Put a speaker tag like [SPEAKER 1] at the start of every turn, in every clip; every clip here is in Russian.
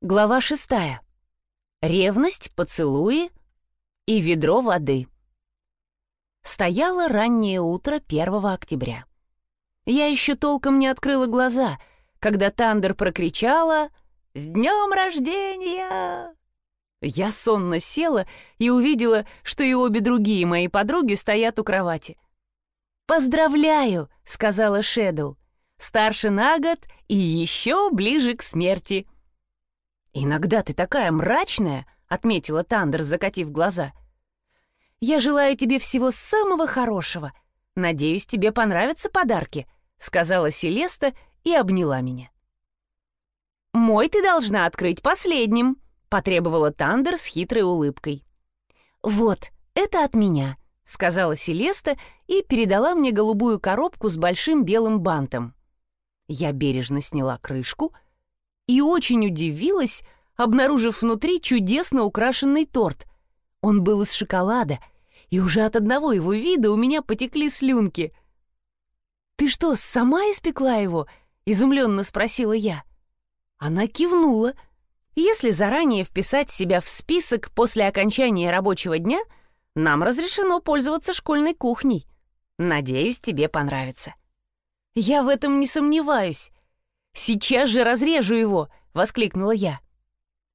[SPEAKER 1] Глава шестая. Ревность, поцелуи и ведро воды. Стояло раннее утро 1 октября. Я еще толком не открыла глаза, когда Тандер прокричала «С днем рождения!». Я сонно села и увидела, что и обе другие мои подруги стоят у кровати. «Поздравляю!» — сказала Шэдоу. «Старше на год и еще ближе к смерти!» «Иногда ты такая мрачная», — отметила Тандер, закатив глаза. «Я желаю тебе всего самого хорошего. Надеюсь, тебе понравятся подарки», — сказала Селеста и обняла меня. «Мой ты должна открыть последним», — потребовала Тандер с хитрой улыбкой. «Вот, это от меня», — сказала Селеста и передала мне голубую коробку с большим белым бантом. Я бережно сняла крышку — и очень удивилась, обнаружив внутри чудесно украшенный торт. Он был из шоколада, и уже от одного его вида у меня потекли слюнки. «Ты что, сама испекла его?» — изумленно спросила я. Она кивнула. «Если заранее вписать себя в список после окончания рабочего дня, нам разрешено пользоваться школьной кухней. Надеюсь, тебе понравится». «Я в этом не сомневаюсь. Сейчас же разрежу его!» — воскликнула я.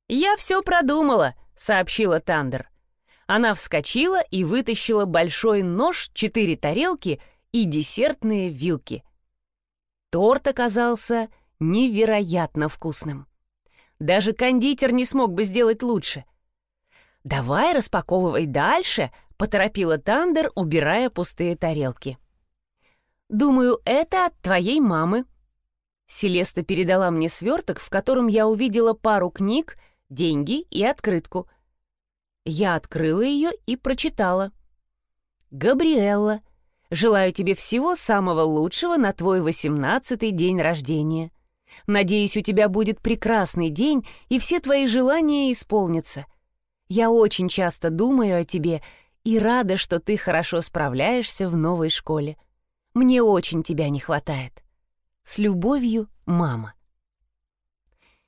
[SPEAKER 1] «Я все продумала», — сообщила Тандер. Она вскочила и вытащила большой нож, четыре тарелки и десертные вилки. Торт оказался невероятно вкусным. Даже кондитер не смог бы сделать лучше. «Давай распаковывай дальше», — поторопила Тандер, убирая пустые тарелки. «Думаю, это от твоей мамы», Селеста передала мне сверток, в котором я увидела пару книг, деньги и открытку. Я открыла ее и прочитала. «Габриэлла, желаю тебе всего самого лучшего на твой восемнадцатый день рождения. Надеюсь, у тебя будет прекрасный день, и все твои желания исполнятся. Я очень часто думаю о тебе и рада, что ты хорошо справляешься в новой школе. Мне очень тебя не хватает. С любовью, мама.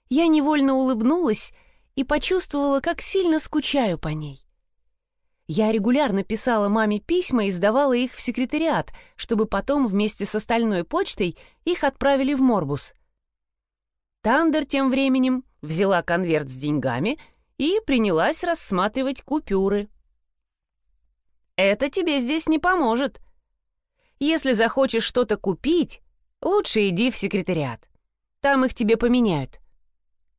[SPEAKER 1] Я невольно улыбнулась и почувствовала, как сильно скучаю по ней. Я регулярно писала маме письма и сдавала их в секретариат, чтобы потом вместе с остальной почтой их отправили в Морбус. Тандер тем временем взяла конверт с деньгами и принялась рассматривать купюры. «Это тебе здесь не поможет. Если захочешь что-то купить, Лучше иди в секретариат. Там их тебе поменяют».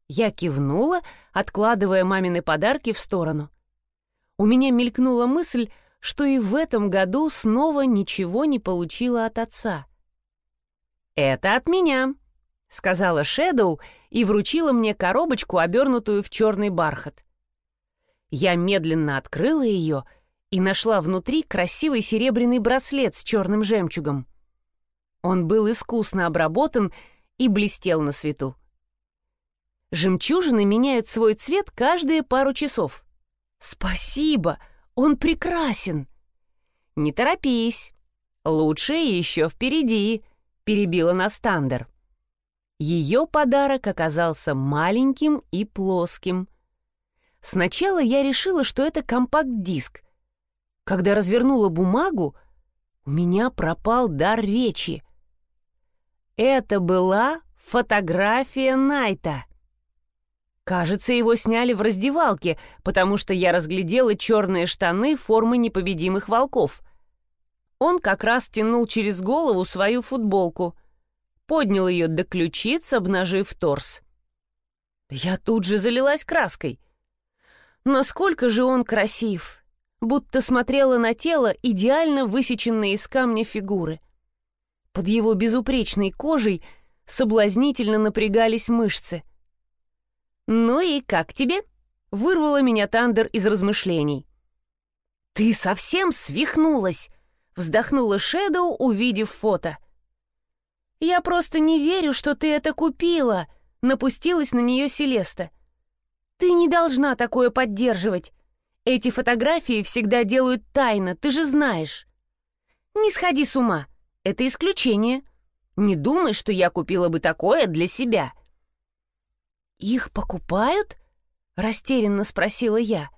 [SPEAKER 1] Я кивнула, откладывая мамины подарки в сторону. У меня мелькнула мысль, что и в этом году снова ничего не получила от отца. «Это от меня», — сказала Шэдоу и вручила мне коробочку, обернутую в черный бархат. Я медленно открыла ее и нашла внутри красивый серебряный браслет с черным жемчугом. Он был искусно обработан и блестел на свету. Жемчужины меняют свой цвет каждые пару часов. Спасибо, он прекрасен. Не торопись, лучшее еще впереди, перебила Настандер. Ее подарок оказался маленьким и плоским. Сначала я решила, что это компакт-диск. Когда развернула бумагу, у меня пропал дар речи. Это была фотография Найта. Кажется, его сняли в раздевалке, потому что я разглядела черные штаны формы непобедимых волков. Он как раз тянул через голову свою футболку, поднял ее до ключиц, обнажив торс. Я тут же залилась краской. Насколько же он красив! Будто смотрела на тело идеально высеченной из камня фигуры. Под его безупречной кожей соблазнительно напрягались мышцы. «Ну и как тебе?» — вырвала меня Тандер из размышлений. «Ты совсем свихнулась!» — вздохнула Шэдоу, увидев фото. «Я просто не верю, что ты это купила!» — напустилась на нее Селеста. «Ты не должна такое поддерживать. Эти фотографии всегда делают тайно, ты же знаешь. Не сходи с ума. Это исключение. Не думай, что я купила бы такое для себя». «Их покупают?» — растерянно спросила я.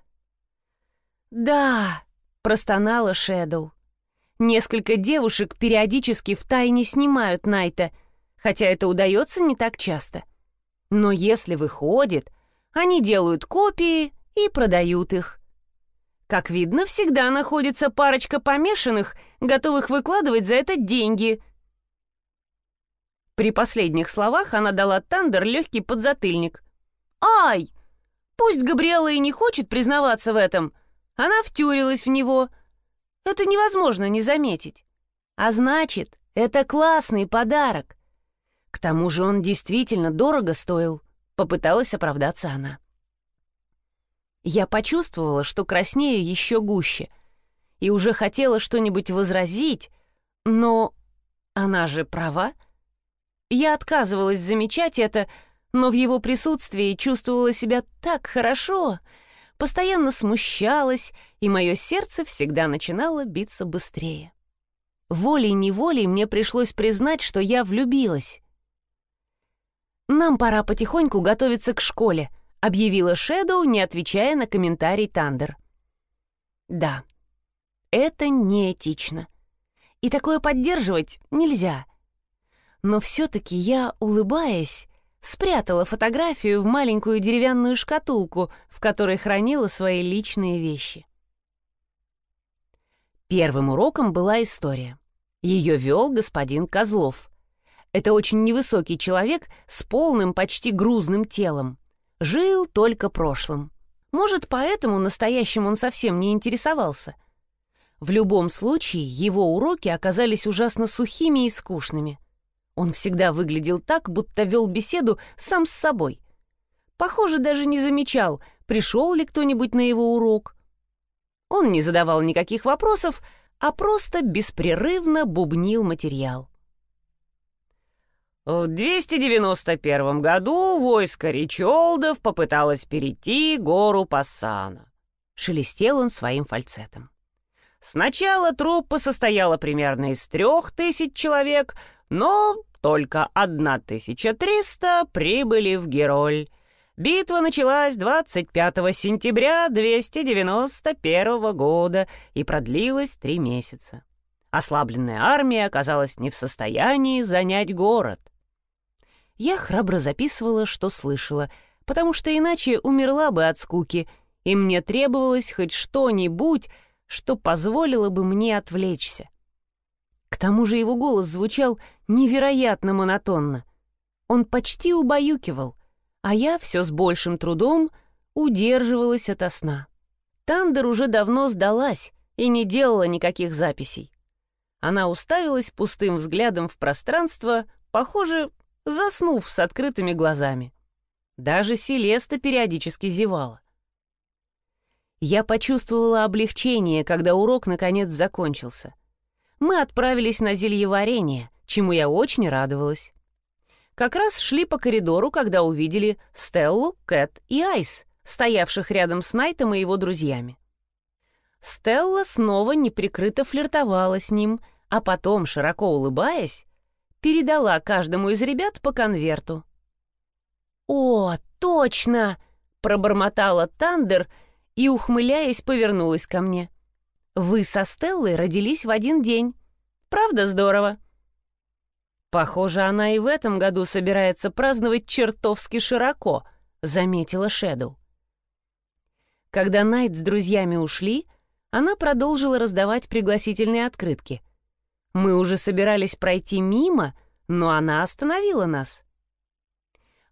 [SPEAKER 1] «Да», — простонала Шэдоу. «Несколько девушек периодически втайне снимают Найта, хотя это удается не так часто. Но если выходит, они делают копии и продают их. Как видно, всегда находится парочка помешанных, готовых выкладывать за это деньги. При последних словах она дала Тандер легкий подзатыльник. «Ай! Пусть Габриэла и не хочет признаваться в этом, она втюрилась в него. Это невозможно не заметить. А значит, это классный подарок. К тому же он действительно дорого стоил, попыталась оправдаться она. Я почувствовала, что краснею еще гуще, и уже хотела что-нибудь возразить, но она же права. Я отказывалась замечать это, но в его присутствии чувствовала себя так хорошо, постоянно смущалась, и мое сердце всегда начинало биться быстрее. Волей-неволей мне пришлось признать, что я влюбилась. «Нам пора потихоньку готовиться к школе», — объявила Шэдоу, не отвечая на комментарий Тандер. «Да, это неэтично. И такое поддерживать нельзя. Но все-таки я, улыбаясь, спрятала фотографию в маленькую деревянную шкатулку, в которой хранила свои личные вещи. Первым уроком была история. Ее вел господин Козлов. Это очень невысокий человек с полным, почти грузным телом. Жил только прошлым. Может, поэтому настоящим он совсем не интересовался. В любом случае, его уроки оказались ужасно сухими и скучными. Он всегда выглядел так, будто вел беседу сам с собой. Похоже, даже не замечал, пришел ли кто-нибудь на его урок. Он не задавал никаких вопросов, а просто беспрерывно бубнил материал. В 291 году войско Ричолдов попыталось перейти гору Пассана. Шелестел он своим фальцетом. Сначала труппа состояла примерно из трех тысяч человек, но только 1300 прибыли в Героль. Битва началась 25 сентября 291 года и продлилась три месяца. Ослабленная армия оказалась не в состоянии занять город. Я храбро записывала, что слышала, потому что иначе умерла бы от скуки, и мне требовалось хоть что-нибудь, что позволило бы мне отвлечься. К тому же его голос звучал невероятно монотонно. Он почти убаюкивал, а я все с большим трудом удерживалась ото сна. Тандер уже давно сдалась и не делала никаких записей. Она уставилась пустым взглядом в пространство, похоже, заснув с открытыми глазами. Даже Селеста периодически зевала. Я почувствовала облегчение, когда урок наконец закончился. Мы отправились на зельеварение, чему я очень радовалась. Как раз шли по коридору, когда увидели Стеллу, Кэт и Айс, стоявших рядом с Найтом и его друзьями. Стелла снова неприкрыто флиртовала с ним, а потом, широко улыбаясь, передала каждому из ребят по конверту. «О, точно!» — пробормотала Тандер и, ухмыляясь, повернулась ко мне. «Вы со Стеллой родились в один день. Правда здорово?» «Похоже, она и в этом году собирается праздновать чертовски широко», — заметила Шэдоу. Когда Найт с друзьями ушли, она продолжила раздавать пригласительные открытки — мы уже собирались пройти мимо, но она остановила нас.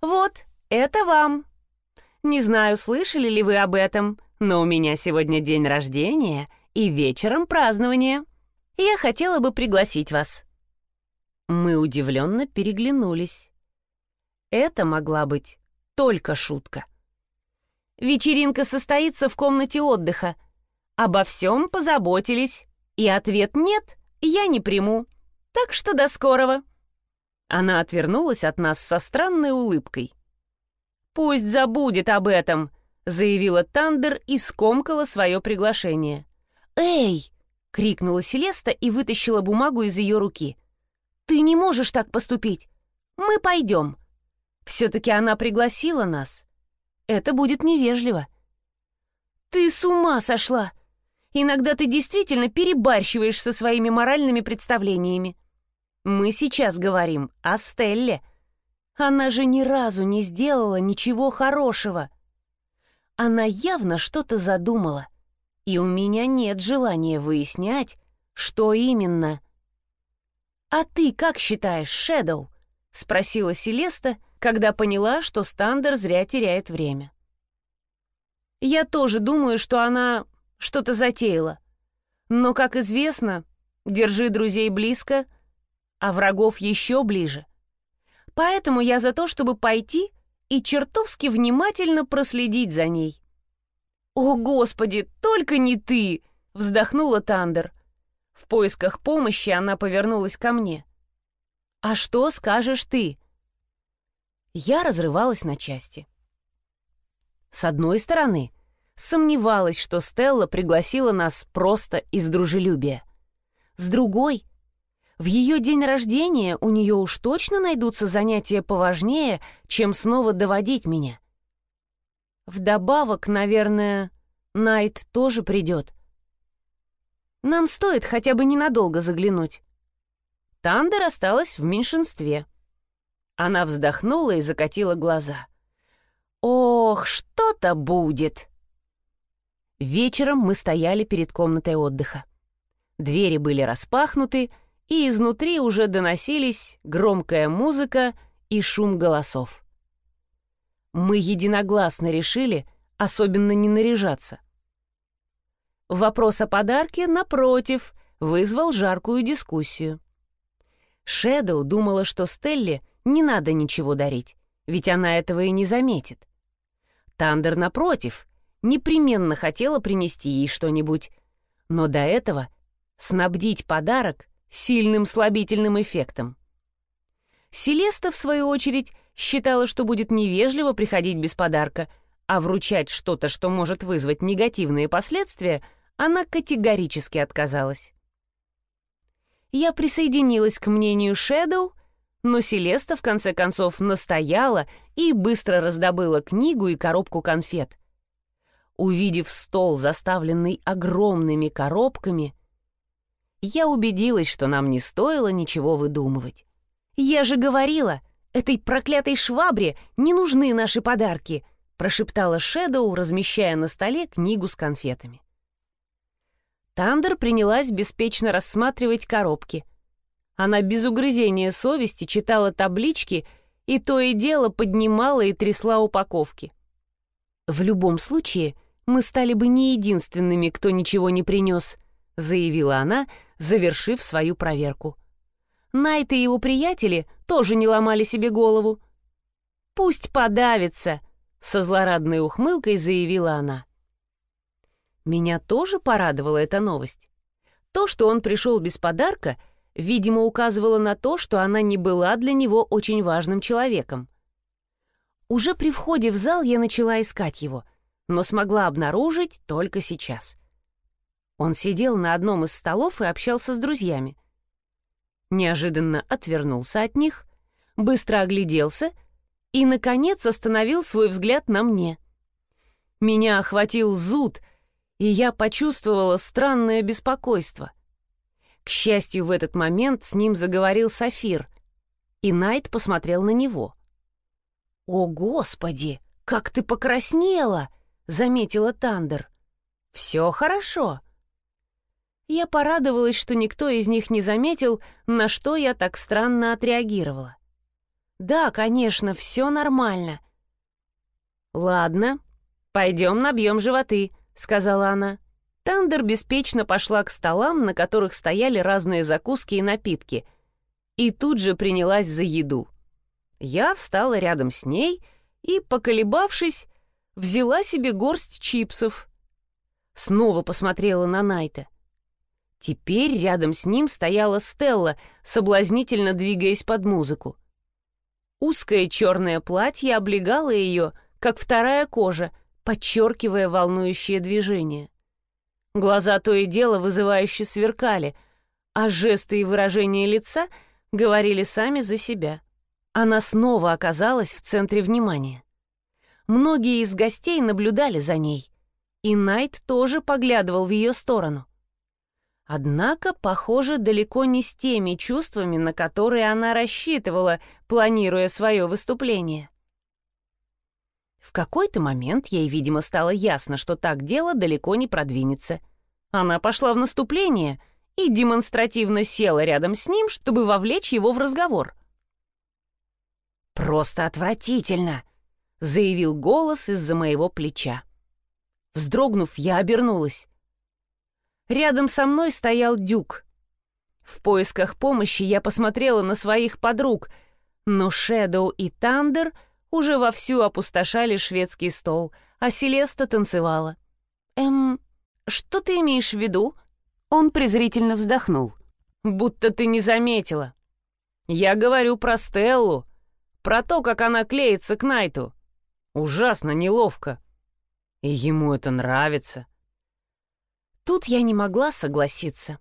[SPEAKER 1] «Вот, это вам. Не знаю, слышали ли вы об этом, но у меня сегодня день рождения и вечером празднование. Я хотела бы пригласить вас». Мы удивленно переглянулись. Это могла быть только шутка. Вечеринка состоится в комнате отдыха. Обо всем позаботились, и ответ «нет» я не приму. Так что до скорого». Она отвернулась от нас со странной улыбкой. «Пусть забудет об этом», — заявила Тандер и скомкала свое приглашение. «Эй!» — крикнула Селеста и вытащила бумагу из ее руки. «Ты не можешь так поступить. Мы пойдем. Все-таки она пригласила нас. Это будет невежливо. Ты с ума сошла! Иногда ты действительно перебарщиваешь со своими моральными представлениями. Мы сейчас говорим о Стелле. Она же ни разу не сделала ничего хорошего. Она явно что-то задумала, и у меня нет желания выяснять, что именно. «А ты как считаешь, Шэдоу?» — спросила Селеста, когда поняла, что Стандер зря теряет время. «Я тоже думаю, что она что-то затеяла. Но, как известно, держи друзей близко, а врагов еще ближе. Поэтому я за то, чтобы пойти и чертовски внимательно проследить за ней». «О, Господи, только не ты!» — вздохнула Тандер. В поисках помощи она повернулась ко мне. «А что скажешь ты?» Я разрывалась на части. С одной стороны, сомневалась, что Стелла пригласила нас просто из дружелюбия. С другой, в ее день рождения у нее уж точно найдутся занятия поважнее, чем снова доводить меня. Вдобавок, наверное, Найт тоже придет. Нам стоит хотя бы ненадолго заглянуть. Тандер осталась в меньшинстве. Она вздохнула и закатила глаза. «Ох, что-то будет!» Вечером мы стояли перед комнатой отдыха. Двери были распахнуты, и изнутри уже доносились громкая музыка и шум голосов. Мы единогласно решили особенно не наряжаться. Вопрос о подарке, напротив, вызвал жаркую дискуссию. Шэдоу думала, что Стелле не надо ничего дарить, ведь она этого и не заметит. Тандер, напротив, непременно хотела принести ей что-нибудь, но до этого снабдить подарок сильным слабительным эффектом. Селеста, в свою очередь, считала, что будет невежливо приходить без подарка, а вручать что-то, что может вызвать негативные последствия — она категорически отказалась. Я присоединилась к мнению Шэдоу, но Селеста в конце концов настояла и быстро раздобыла книгу и коробку конфет. Увидев стол, заставленный огромными коробками, я убедилась, что нам не стоило ничего выдумывать. «Я же говорила, этой проклятой швабре не нужны наши подарки», прошептала Шэдоу, размещая на столе книгу с конфетами. Тандер принялась беспечно рассматривать коробки. Она без угрызения совести читала таблички и то и дело поднимала и трясла упаковки. «В любом случае, мы стали бы не единственными, кто ничего не принес», заявила она, завершив свою проверку. Найт и его приятели тоже не ломали себе голову. «Пусть подавится», — со злорадной ухмылкой заявила она. Меня тоже порадовала эта новость. То, что он пришел без подарка, видимо, указывало на то, что она не была для него очень важным человеком. Уже при входе в зал я начала искать его, но смогла обнаружить только сейчас. Он сидел на одном из столов и общался с друзьями. Неожиданно отвернулся от них, быстро огляделся и, наконец, остановил свой взгляд на мне. Меня охватил зуд — и я почувствовала странное беспокойство. К счастью, в этот момент с ним заговорил Сафир, и Найт посмотрел на него. «О, Господи, как ты покраснела!» — заметила Тандер. «Все хорошо». Я порадовалась, что никто из них не заметил, на что я так странно отреагировала. «Да, конечно, все нормально». «Ладно, пойдем набьем животы», сказала она. Тандер беспечно пошла к столам, на которых стояли разные закуски и напитки, и тут же принялась за еду. Я встала рядом с ней и, поколебавшись, взяла себе горсть чипсов. Снова посмотрела на Найта. Теперь рядом с ним стояла Стелла, соблазнительно двигаясь под музыку. Узкое черное платье облегало ее, как вторая кожа — подчеркивая волнующее движение. Глаза то и дело вызывающе сверкали, а жесты и выражения лица говорили сами за себя. Она снова оказалась в центре внимания. Многие из гостей наблюдали за ней, и Найт тоже поглядывал в ее сторону. Однако, похоже, далеко не с теми чувствами, на которые она рассчитывала, планируя свое выступление. В какой-то момент ей, видимо, стало ясно, что так дело далеко не продвинется. Она пошла в наступление и демонстративно села рядом с ним, чтобы вовлечь его в разговор. «Просто отвратительно!» — заявил голос из-за моего плеча. Вздрогнув, я обернулась. Рядом со мной стоял Дюк. В поисках помощи я посмотрела на своих подруг, но Шэдоу и Тандер уже вовсю опустошали шведский стол, а Селеста танцевала. «Эм, что ты имеешь в виду?» Он презрительно вздохнул. «Будто ты не заметила. Я говорю про Стеллу, про то, как она клеится к Найту. Ужасно неловко. И ему это нравится». Тут я не могла согласиться.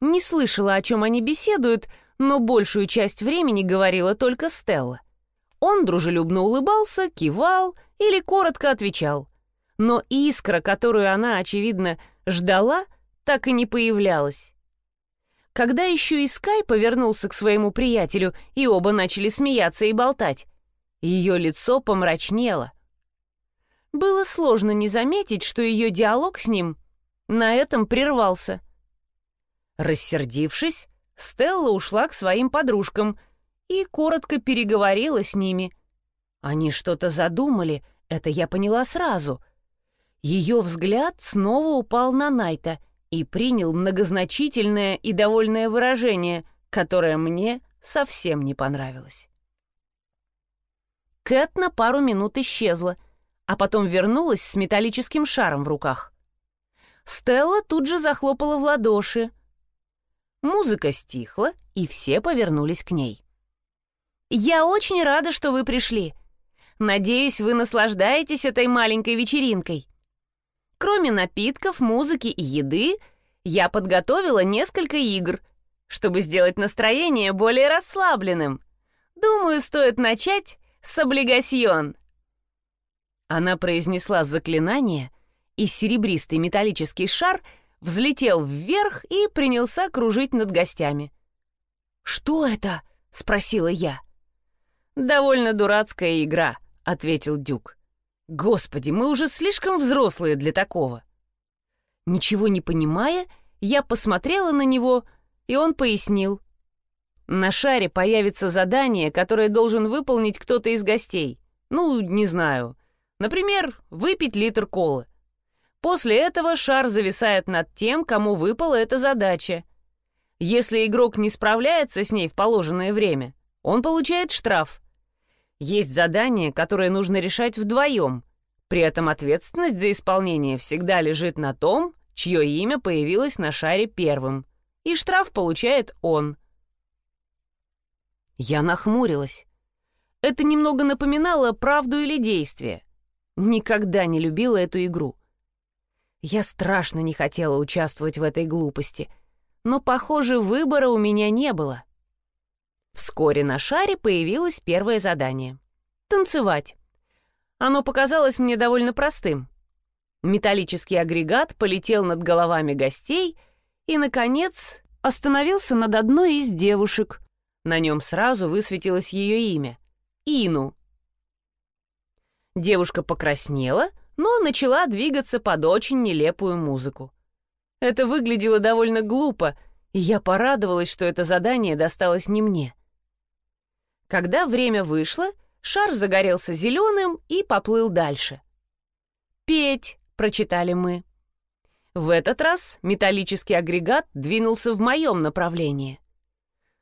[SPEAKER 1] Не слышала, о чем они беседуют, но большую часть времени говорила только Стелла. Он дружелюбно улыбался, кивал или коротко отвечал. Но искра, которую она, очевидно, ждала, так и не появлялась. Когда еще и Скай повернулся к своему приятелю, и оба начали смеяться и болтать, ее лицо помрачнело. Было сложно не заметить, что ее диалог с ним — на этом прервался. Рассердившись, Стелла ушла к своим подружкам и коротко переговорила с ними. Они что-то задумали, это я поняла сразу. Ее взгляд снова упал на Найта и принял многозначительное и довольное выражение, которое мне совсем не понравилось. Кэт на пару минут исчезла, а потом вернулась с металлическим шаром в руках. Стелла тут же захлопала в ладоши. Музыка стихла, и все повернулись к ней. «Я очень рада, что вы пришли. Надеюсь, вы наслаждаетесь этой маленькой вечеринкой. Кроме напитков, музыки и еды, я подготовила несколько игр, чтобы сделать настроение более расслабленным. Думаю, стоит начать с облигасьон». Она произнесла заклинание — и серебристый металлический шар взлетел вверх и принялся кружить над гостями. «Что это?» — спросила я. «Довольно дурацкая игра», — ответил Дюк. «Господи, мы уже слишком взрослые для такого». Ничего не понимая, я посмотрела на него, и он пояснил. На шаре появится задание, которое должен выполнить кто-то из гостей. Ну, не знаю. Например, выпить литр колы. После этого шар зависает над тем, кому выпала эта задача. Если игрок не справляется с ней в положенное время, он получает штраф. Есть задание, которое нужно решать вдвоем. При этом ответственность за исполнение всегда лежит на том, чье имя появилось на шаре первым. И штраф получает он. Я нахмурилась. Это немного напоминало правду или действие. Никогда не любила эту игру. Я страшно не хотела участвовать в этой глупости, но, похоже, выбора у меня не было. Вскоре на шаре появилось первое задание — танцевать. Оно показалось мне довольно простым. Металлический агрегат полетел над головами гостей и, наконец, остановился над одной из девушек. На нем сразу высветилось ее имя — Ину. Девушка покраснела — но начала двигаться под очень нелепую музыку. Это выглядело довольно глупо, и я порадовалась, что это задание досталось не мне. Когда время вышло, шар загорелся зеленым и поплыл дальше. «Петь!» — прочитали мы. В этот раз металлический агрегат двинулся в моем направлении.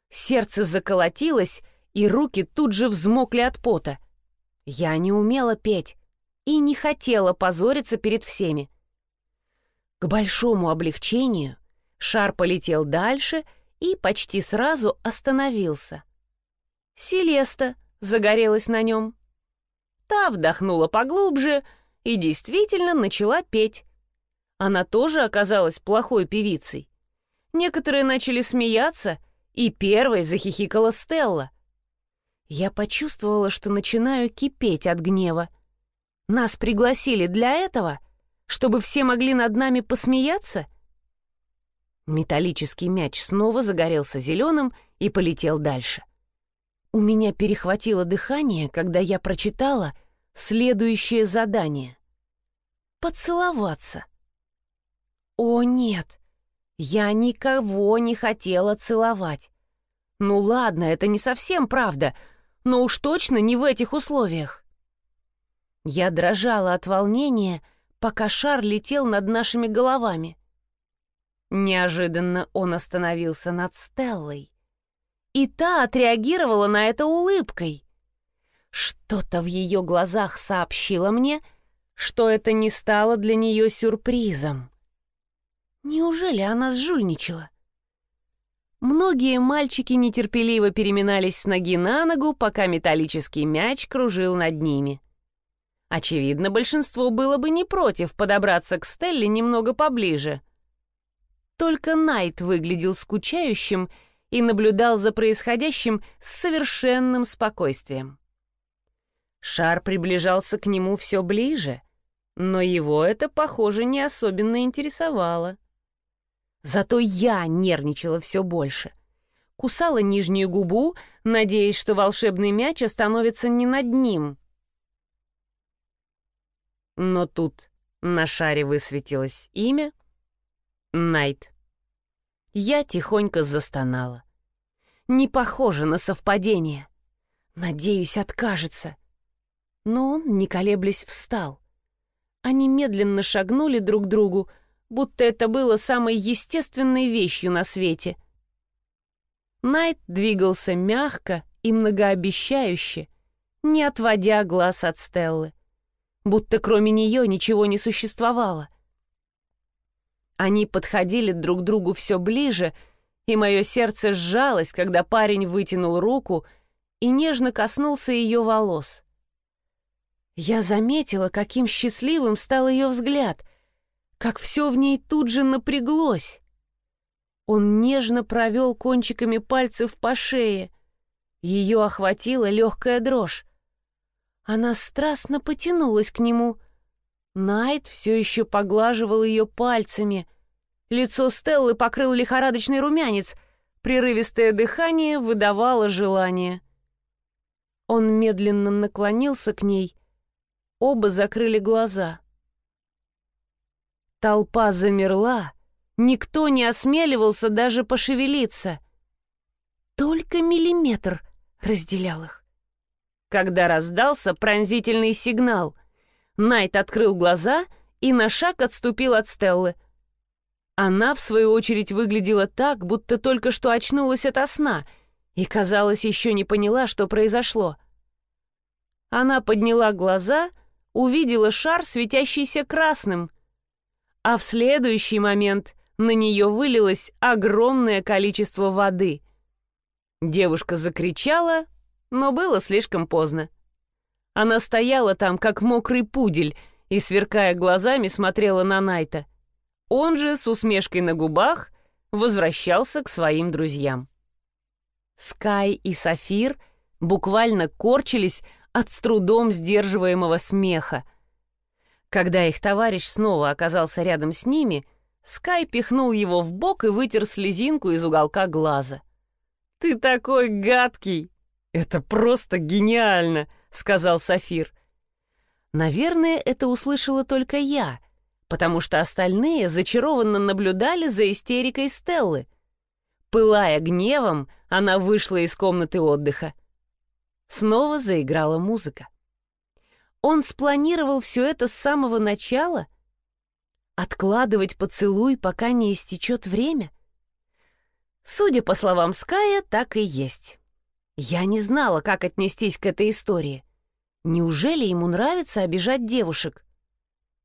[SPEAKER 1] Сердце заколотилось, и руки тут же взмокли от пота. Я не умела петь, и не хотела позориться перед всеми. К большому облегчению шар полетел дальше и почти сразу остановился. Селеста загорелась на нем. Та вдохнула поглубже и действительно начала петь. Она тоже оказалась плохой певицей. Некоторые начали смеяться, и первой захихикала Стелла. Я почувствовала, что начинаю кипеть от гнева. Нас пригласили для этого, чтобы все могли над нами посмеяться? Металлический мяч снова загорелся зеленым и полетел дальше. У меня перехватило дыхание, когда я прочитала следующее задание. Поцеловаться. О, нет, я никого не хотела целовать. Ну ладно, это не совсем правда, но уж точно не в этих условиях. Я дрожала от волнения, пока шар летел над нашими головами. Неожиданно он остановился над Стеллой. И та отреагировала на это улыбкой. Что-то в ее глазах сообщило мне, что это не стало для нее сюрпризом. Неужели она сжульничала? Многие мальчики нетерпеливо переминались с ноги на ногу, пока металлический мяч кружил над ними. Очевидно, большинство было бы не против подобраться к Стелле немного поближе. Только Найт выглядел скучающим и наблюдал за происходящим с совершенным спокойствием. Шар приближался к нему все ближе, но его это, похоже, не особенно интересовало. Зато я нервничала все больше. Кусала нижнюю губу, надеясь, что волшебный мяч остановится не над ним. Но тут на шаре высветилось имя Найт. Я тихонько застонала. Не похоже на совпадение. Надеюсь, откажется. Но он, не колеблясь, встал. Они медленно шагнули друг к другу, будто это было самой естественной вещью на свете. Найт двигался мягко и многообещающе, не отводя глаз от Стеллы, будто кроме нее ничего не существовало. Они подходили друг к другу все ближе, и мое сердце сжалось, когда парень вытянул руку и нежно коснулся ее волос. Я заметила, каким счастливым стал ее взгляд — как все в ней тут же напряглось. Он нежно провел кончиками пальцев по шее. Ее охватила легкая дрожь. Она страстно потянулась к нему. Найт все еще поглаживал ее пальцами. Лицо Стеллы покрыл лихорадочный румянец. Прерывистое дыхание выдавало желание. Он медленно наклонился к ней. Оба закрыли глаза. Толпа замерла, никто не осмеливался даже пошевелиться. Только миллиметр разделял их. Когда раздался пронзительный сигнал, Найт открыл глаза и на шаг отступил от Стеллы. Она, в свою очередь, выглядела так, будто только что очнулась ото сна и, казалось, еще не поняла, что произошло. Она подняла глаза, увидела шар, светящийся красным, а в следующий момент на нее вылилось огромное количество воды. Девушка закричала, но было слишком поздно. Она стояла там, как мокрый пудель, и, сверкая глазами, смотрела на Найта. Он же, с усмешкой на губах, возвращался к своим друзьям. Скай и Сафир буквально корчились от с трудом сдерживаемого смеха — когда их товарищ снова оказался рядом с ними, Скай пихнул его в бок и вытер слезинку из уголка глаза. «Ты такой гадкий!» «Это просто гениально!» — сказал Сафир. Наверное, это услышала только я, потому что остальные зачарованно наблюдали за истерикой Стеллы. Пылая гневом, она вышла из комнаты отдыха. Снова заиграла музыка. Он спланировал все это с самого начала? Откладывать поцелуй, пока не истечет время? Судя по словам Ская, так и есть. Я не знала, как отнестись к этой истории. Неужели ему нравится обижать девушек?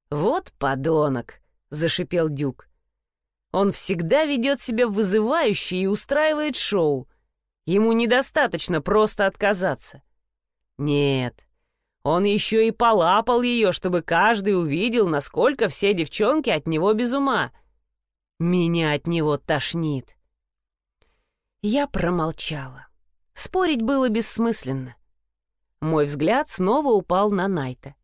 [SPEAKER 1] «Вот подонок!» — зашипел Дюк. «Он всегда ведет себя вызывающе и устраивает шоу. Ему недостаточно просто отказаться». «Нет, он еще и полапал ее, чтобы каждый увидел, насколько все девчонки от него без ума. Меня от него тошнит. Я промолчала. Спорить было бессмысленно. Мой взгляд снова упал на Найта.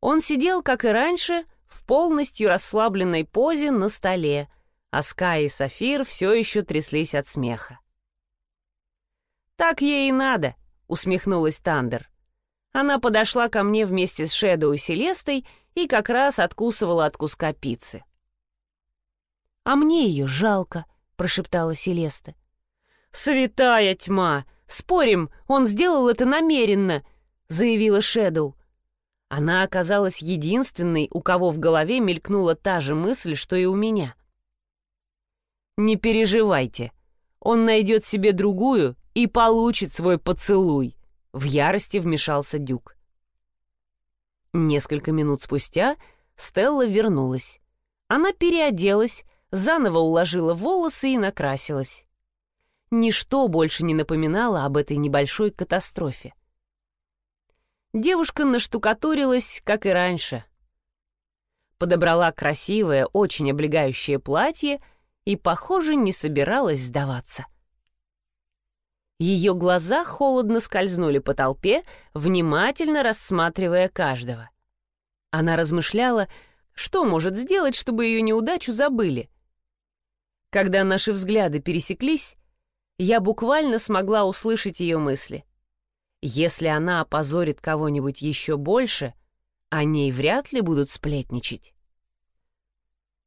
[SPEAKER 1] Он сидел, как и раньше, в полностью расслабленной позе на столе, а Скай и Сафир все еще тряслись от смеха. «Так ей и надо», — усмехнулась Тандер. Она подошла ко мне вместе с Шэдоу и Селестой и как раз откусывала от куска пиццы. «А мне ее жалко», — прошептала Селеста. «Святая тьма! Спорим, он сделал это намеренно!» — заявила Шэдоу. Она оказалась единственной, у кого в голове мелькнула та же мысль, что и у меня. «Не переживайте, он найдет себе другую и получит свой поцелуй», — в ярости вмешался Дюк. Несколько минут спустя Стелла вернулась. Она переоделась, заново уложила волосы и накрасилась. Ничто больше не напоминало об этой небольшой катастрофе. Девушка наштукатурилась, как и раньше. Подобрала красивое, очень облегающее платье и, похоже, не собиралась сдаваться. Ее глаза холодно скользнули по толпе, внимательно рассматривая каждого. Она размышляла, что может сделать, чтобы ее неудачу забыли. Когда наши взгляды пересеклись, я буквально смогла услышать ее мысли. Если она опозорит кого-нибудь еще больше, о ней вряд ли будут сплетничать.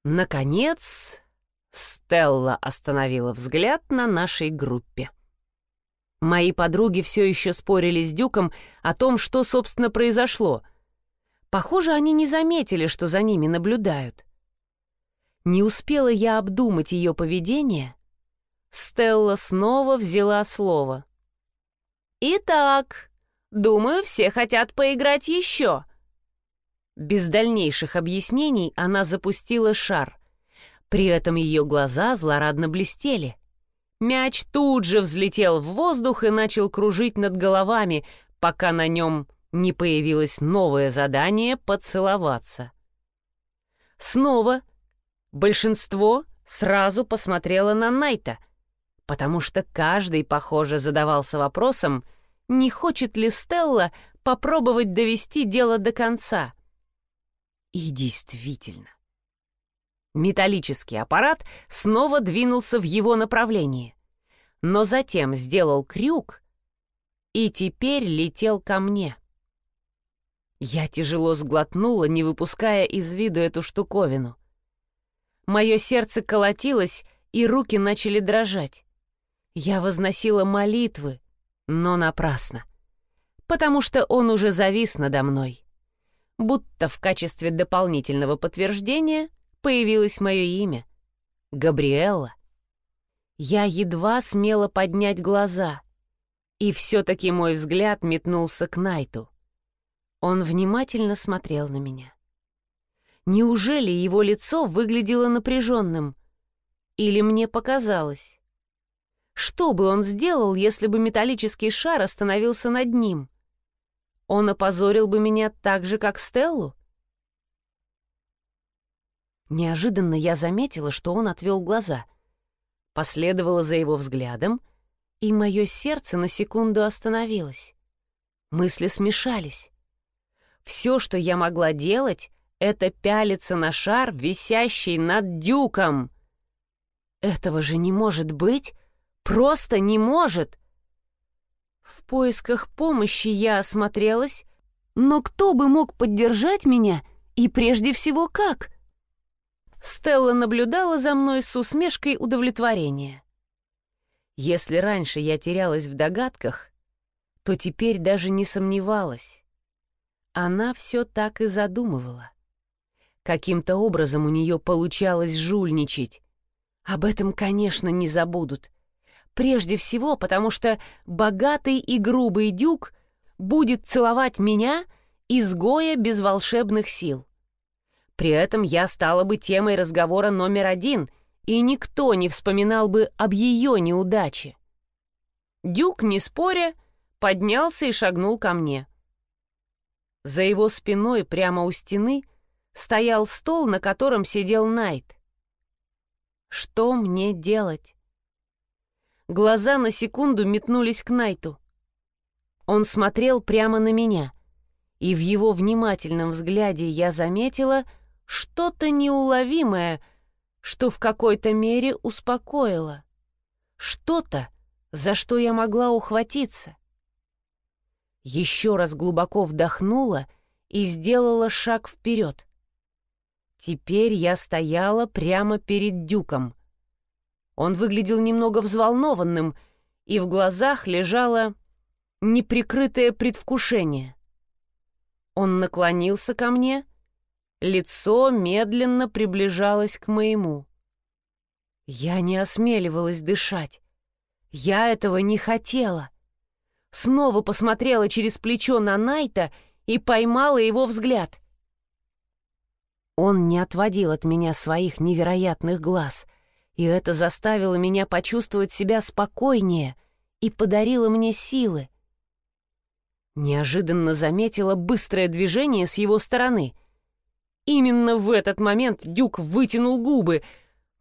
[SPEAKER 1] Наконец, Стелла остановила взгляд на нашей группе. Мои подруги все еще спорили с Дюком о том, что, собственно, произошло. Похоже, они не заметили, что за ними наблюдают. Не успела я обдумать ее поведение. Стелла снова взяла слово. «Итак, думаю, все хотят поиграть еще». Без дальнейших объяснений она запустила шар. При этом ее глаза злорадно блестели. Мяч тут же взлетел в воздух и начал кружить над головами, пока на нем не появилось новое задание поцеловаться. Снова Большинство сразу посмотрело на Найта, потому что каждый, похоже, задавался вопросом, не хочет ли Стелла попробовать довести дело до конца. И действительно. Металлический аппарат снова двинулся в его направлении, но затем сделал крюк и теперь летел ко мне. Я тяжело сглотнула, не выпуская из виду эту штуковину. Мое сердце колотилось, и руки начали дрожать. Я возносила молитвы, но напрасно, потому что он уже завис надо мной. Будто в качестве дополнительного подтверждения появилось мое имя — Габриэлла. Я едва смела поднять глаза, и все-таки мой взгляд метнулся к Найту. Он внимательно смотрел на меня. Неужели его лицо выглядело напряженным? Или мне показалось? Что бы он сделал, если бы металлический шар остановился над ним? Он опозорил бы меня так же, как Стеллу? Неожиданно я заметила, что он отвел глаза. Последовала за его взглядом, и мое сердце на секунду остановилось. Мысли смешались. Все, что я могла делать, это пялится на шар, висящий над дюком. Этого же не может быть, просто не может. В поисках помощи я осмотрелась, но кто бы мог поддержать меня и прежде всего как? Стелла наблюдала за мной с усмешкой удовлетворения. Если раньше я терялась в догадках, то теперь даже не сомневалась. Она все так и задумывала. Каким-то образом у нее получалось жульничать. Об этом, конечно, не забудут. Прежде всего, потому что богатый и грубый дюк будет целовать меня, изгоя без волшебных сил. При этом я стала бы темой разговора номер один, и никто не вспоминал бы об ее неудаче. Дюк, не споря, поднялся и шагнул ко мне. За его спиной, прямо у стены, стоял стол, на котором сидел Найт. Что мне делать? глаза на секунду метнулись к Найту. Он смотрел прямо на меня, и в его внимательном взгляде я заметила что-то неуловимое, что в какой-то мере успокоило. Что-то, за что я могла ухватиться. Еще раз глубоко вдохнула и сделала шаг вперед. Теперь я стояла прямо перед дюком. Он выглядел немного взволнованным, и в глазах лежало неприкрытое предвкушение. Он наклонился ко мне, лицо медленно приближалось к моему. Я не осмеливалась дышать. Я этого не хотела. Снова посмотрела через плечо на Найта и поймала его взгляд. Он не отводил от меня своих невероятных глаз, и это заставило меня почувствовать себя спокойнее и подарило мне силы. Неожиданно заметила быстрое движение с его стороны. Именно в этот момент Дюк вытянул губы,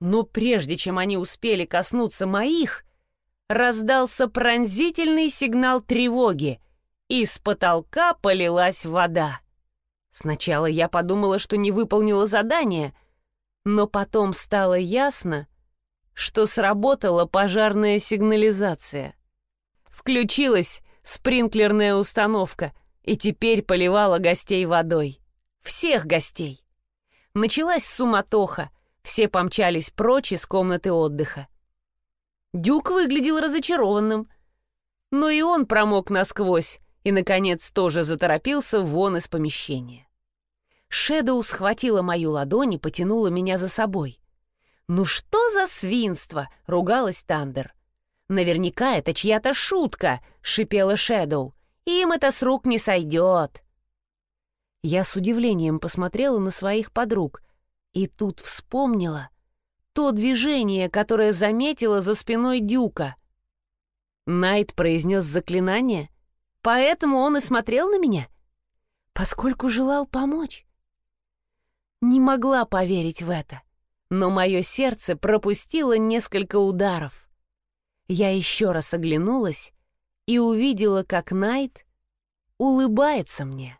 [SPEAKER 1] но прежде чем они успели коснуться моих, раздался пронзительный сигнал тревоги, и с потолка полилась вода. Сначала я подумала, что не выполнила задание, но потом стало ясно, что сработала пожарная сигнализация. Включилась спринклерная установка и теперь поливала гостей водой. Всех гостей. Началась суматоха, все помчались прочь из комнаты отдыха. Дюк выглядел разочарованным, но и он промок насквозь и, наконец, тоже заторопился вон из помещения. Шэдоу схватила мою ладонь и потянула меня за собой. «Ну что за свинство!» — ругалась Тандер. Наверняка это чья-то шутка», — шипела Шэдоу. «Им это с рук не сойдет». Я с удивлением посмотрела на своих подруг и тут вспомнила то движение, которое заметила за спиной Дюка. Найт произнес заклинание, поэтому он и смотрел на меня, поскольку желал помочь. Не могла поверить в это, но мое сердце пропустило несколько ударов. Я еще раз оглянулась и увидела, как Найт улыбается мне.